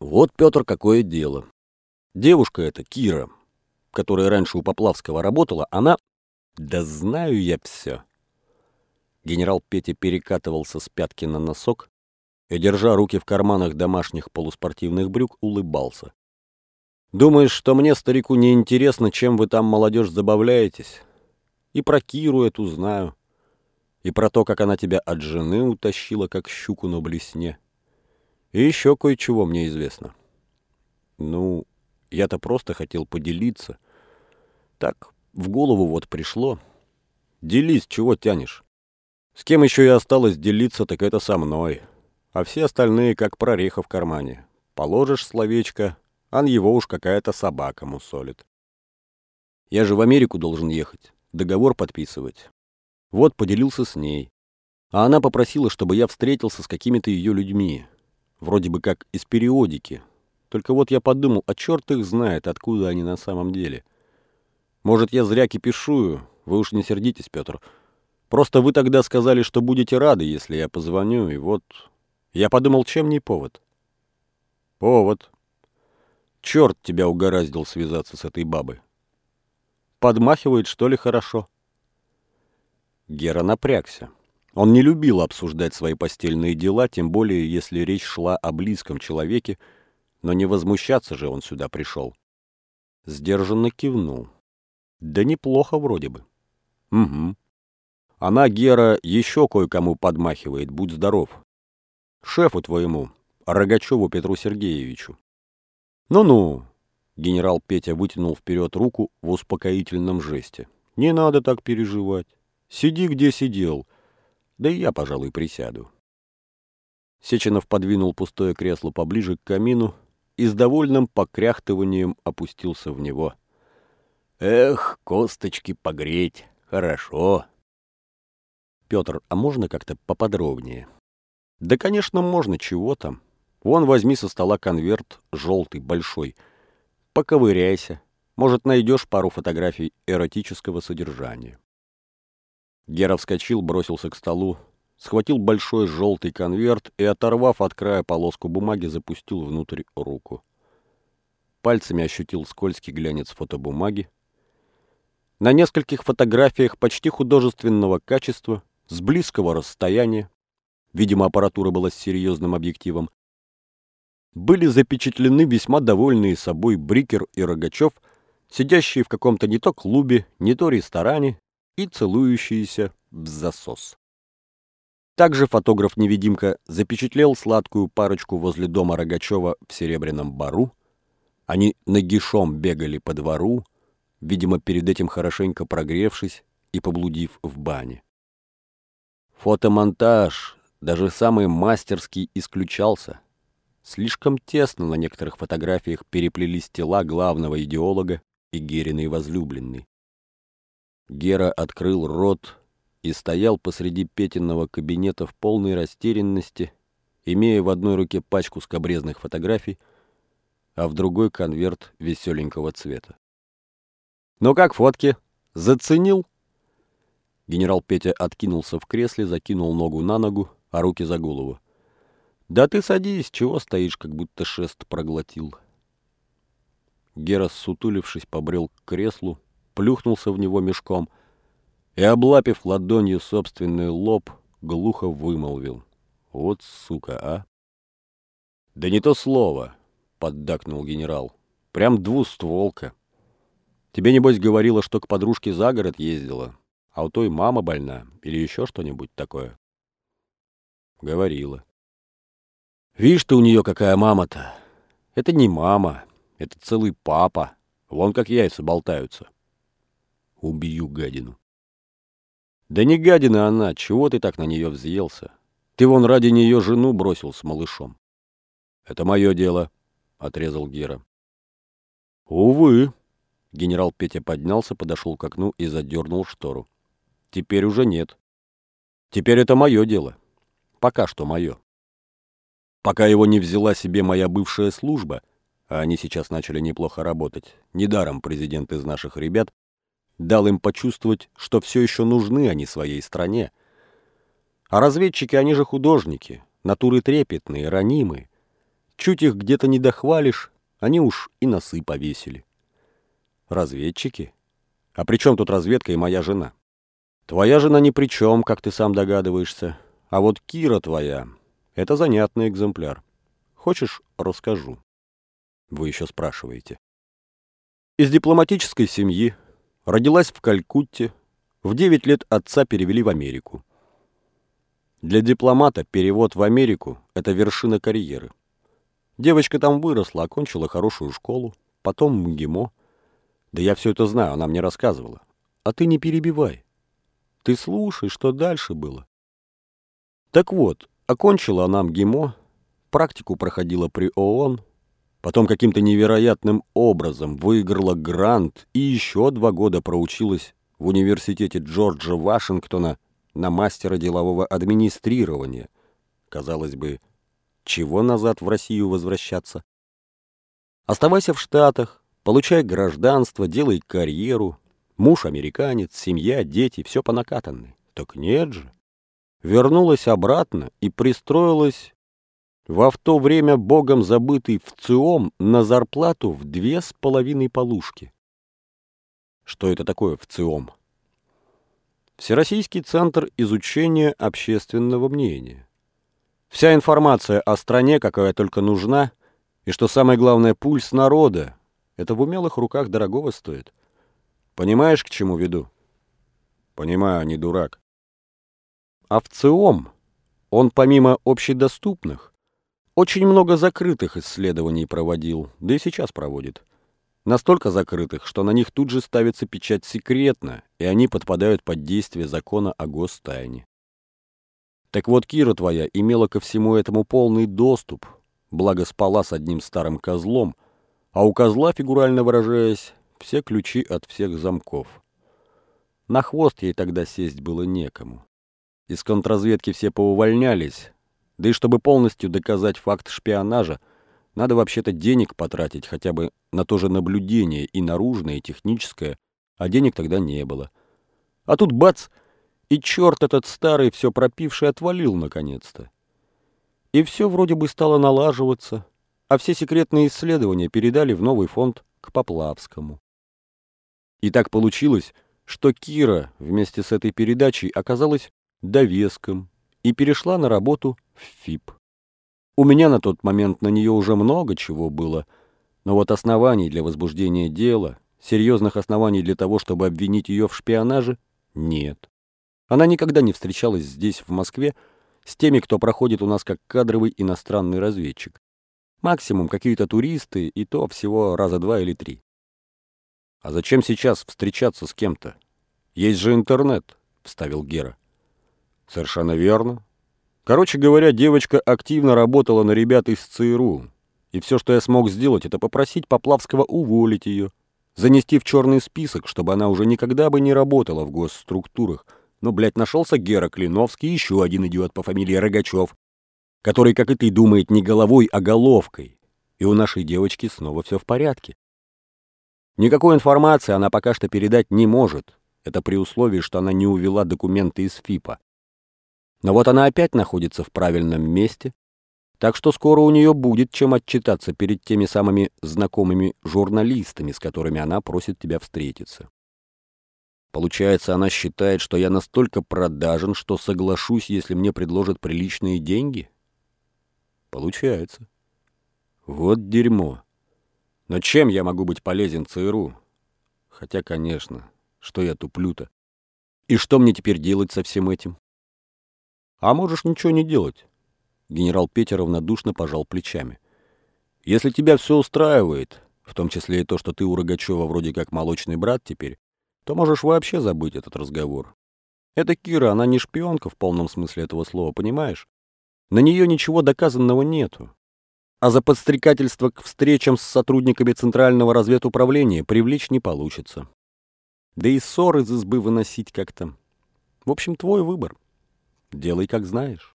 Вот, Петр, какое дело. Девушка эта, Кира, которая раньше у Поплавского работала, она... Да знаю я все. Генерал Петя перекатывался с пятки на носок и, держа руки в карманах домашних полуспортивных брюк, улыбался. Думаешь, что мне, старику, не интересно, чем вы там, молодежь, забавляетесь? И про Киру эту знаю, и про то, как она тебя от жены утащила, как щуку на блесне. И еще кое-чего мне известно. Ну, я-то просто хотел поделиться. Так, в голову вот пришло. Делись, чего тянешь? С кем еще и осталось делиться, так это со мной. А все остальные, как прореха в кармане. Положишь словечко, Ан его уж какая-то собака мусолит. Я же в Америку должен ехать, договор подписывать. Вот поделился с ней. А она попросила, чтобы я встретился с какими-то ее людьми. Вроде бы как из периодики. Только вот я подумал, а черт их знает, откуда они на самом деле. Может, я зря кипишую, вы уж не сердитесь, Петр. Просто вы тогда сказали, что будете рады, если я позвоню, и вот... Я подумал, чем не повод? Повод, Черт тебя угораздил связаться с этой бабой. Подмахивает, что ли, хорошо? Гера напрягся. Он не любил обсуждать свои постельные дела, тем более, если речь шла о близком человеке, но не возмущаться же он сюда пришел. Сдержанно кивнул. Да неплохо вроде бы. Угу. Она, Гера, еще кое-кому подмахивает, будь здоров. Шефу твоему, Рогачеву Петру Сергеевичу. «Ну-ну», — генерал Петя вытянул вперед руку в успокоительном жесте. «Не надо так переживать. Сиди, где сидел. Да и я, пожалуй, присяду». Сеченов подвинул пустое кресло поближе к камину и с довольным покряхтыванием опустился в него. «Эх, косточки погреть, хорошо!» «Петр, а можно как-то поподробнее?» «Да, конечно, можно, чего там. Вон возьми со стола конверт, желтый, большой. Поковыряйся. Может, найдешь пару фотографий эротического содержания. Гера вскочил, бросился к столу, схватил большой желтый конверт и, оторвав от края полоску бумаги, запустил внутрь руку. Пальцами ощутил скользкий глянец фотобумаги. На нескольких фотографиях почти художественного качества, с близкого расстояния, видимо, аппаратура была с серьезным объективом, были запечатлены весьма довольные собой Брикер и Рогачев, сидящие в каком-то не то клубе, не то ресторане и целующиеся в засос. Также фотограф-невидимка запечатлел сладкую парочку возле дома Рогачева в Серебряном Бару. Они нагишом бегали по двору, видимо, перед этим хорошенько прогревшись и поблудив в бане. Фотомонтаж, даже самый мастерский, исключался. Слишком тесно на некоторых фотографиях переплелись тела главного идеолога и Гериной возлюбленной. Гера открыл рот и стоял посреди Петиного кабинета в полной растерянности, имея в одной руке пачку скобрезных фотографий, а в другой конверт веселенького цвета. «Ну как фотки? Заценил?» Генерал Петя откинулся в кресле, закинул ногу на ногу, а руки за голову. «Да ты садись, чего стоишь, как будто шест проглотил?» Гера, сутулившись, побрел к креслу, плюхнулся в него мешком и, облапив ладонью собственный лоб, глухо вымолвил. «Вот сука, а!» «Да не то слово!» — поддакнул генерал. «Прям двустволка. Тебе, небось, говорила, что к подружке за город ездила, а у той мама больна или еще что-нибудь такое?» «Говорила». Видишь ты у нее какая мама-то. Это не мама, это целый папа. Вон как яйца болтаются. Убью гадину. Да не гадина она, чего ты так на нее взъелся? Ты вон ради нее жену бросил с малышом. Это мое дело, отрезал Гера. Увы. Генерал Петя поднялся, подошел к окну и задернул штору. Теперь уже нет. Теперь это мое дело. Пока что мое. Пока его не взяла себе моя бывшая служба, а они сейчас начали неплохо работать, недаром президент из наших ребят дал им почувствовать, что все еще нужны они своей стране. А разведчики, они же художники, натуры трепетные, ранимые. Чуть их где-то не дохвалишь, они уж и носы повесили. Разведчики? А при чем тут разведка и моя жена? Твоя жена ни при чем, как ты сам догадываешься. А вот Кира твоя — это занятный экземпляр. Хочешь, расскажу? Вы еще спрашиваете. Из дипломатической семьи, родилась в Калькутте, в 9 лет отца перевели в Америку. Для дипломата перевод в Америку – это вершина карьеры. Девочка там выросла, окончила хорошую школу, потом МГИМО. Да я все это знаю, она мне рассказывала. А ты не перебивай. Ты слушай, что дальше было. Так вот, окончила она МГИМО, практику проходила при ООН, потом каким-то невероятным образом выиграла грант и еще два года проучилась в университете Джорджа Вашингтона на мастера делового администрирования. Казалось бы, чего назад в Россию возвращаться? Оставайся в Штатах, получай гражданство, делай карьеру. Муж американец, семья, дети, все по накатанной. Так нет же. Вернулась обратно и пристроилась во в то время богом забытый в ЦИОМ на зарплату в две с половиной полушки. Что это такое в ЦИОМ? Всероссийский центр изучения общественного мнения. Вся информация о стране, какая только нужна, и, что самое главное, пульс народа, это в умелых руках дорогого стоит. Понимаешь, к чему веду? Понимаю, не дурак. А в ЦИОМ он помимо общедоступных очень много закрытых исследований проводил, да и сейчас проводит. Настолько закрытых, что на них тут же ставится печать секретно, и они подпадают под действие закона о гостайне. Так вот, Кира твоя имела ко всему этому полный доступ, благо спала с одним старым козлом, а у козла, фигурально выражаясь, все ключи от всех замков. На хвост ей тогда сесть было некому. Из контрразведки все поувольнялись, да и чтобы полностью доказать факт шпионажа, надо вообще-то денег потратить хотя бы на то же наблюдение и наружное, и техническое, а денег тогда не было. А тут бац — и черт этот старый, все пропивший, отвалил наконец-то. И все вроде бы стало налаживаться, а все секретные исследования передали в новый фонд к Поплавскому. И так получилось, что Кира вместе с этой передачей оказалась довеском и перешла на работу в ФИП. У меня на тот момент на нее уже много чего было, но вот оснований для возбуждения дела, серьезных оснований для того, чтобы обвинить ее в шпионаже, нет. Она никогда не встречалась здесь, в Москве, с теми, кто проходит у нас как кадровый иностранный разведчик. Максимум какие-то туристы, и то всего раза два или три. «А зачем сейчас встречаться с кем-то? Есть же интернет», — вставил Гера. «Совершенно верно. Короче говоря, девочка активно работала на ребят из ЦРУ, и все, что я смог сделать, это попросить Поплавского уволить ее, занести в черный список, чтобы она уже никогда бы не работала в госструктурах, но, блядь, нашелся Гера Клиновский, еще один идиот по фамилии Рогачев, который, как и ты, думает не головой, а головкой. И у нашей девочки снова все в порядке. Никакой информации она пока что передать не может. Это при условии, что она не увела документы из ФИПа. Но вот она опять находится в правильном месте, так что скоро у нее будет чем отчитаться перед теми самыми знакомыми журналистами, с которыми она просит тебя встретиться. Получается, она считает, что я настолько продажен, что соглашусь, если мне предложат приличные деньги? Получается. Вот дерьмо. Но чем я могу быть полезен ЦРУ? Хотя, конечно, что я туплю-то? И что мне теперь делать со всем этим? А можешь ничего не делать. Генерал Петя равнодушно пожал плечами. Если тебя все устраивает, в том числе и то, что ты у Рогачева вроде как молочный брат теперь, то можешь вообще забыть этот разговор. Это Кира, она не шпионка в полном смысле этого слова, понимаешь? На нее ничего доказанного нету. А за подстрекательство к встречам с сотрудниками Центрального разведуправления привлечь не получится. Да и ссоры из избы выносить как-то. В общем, твой выбор. Делай, как знаешь.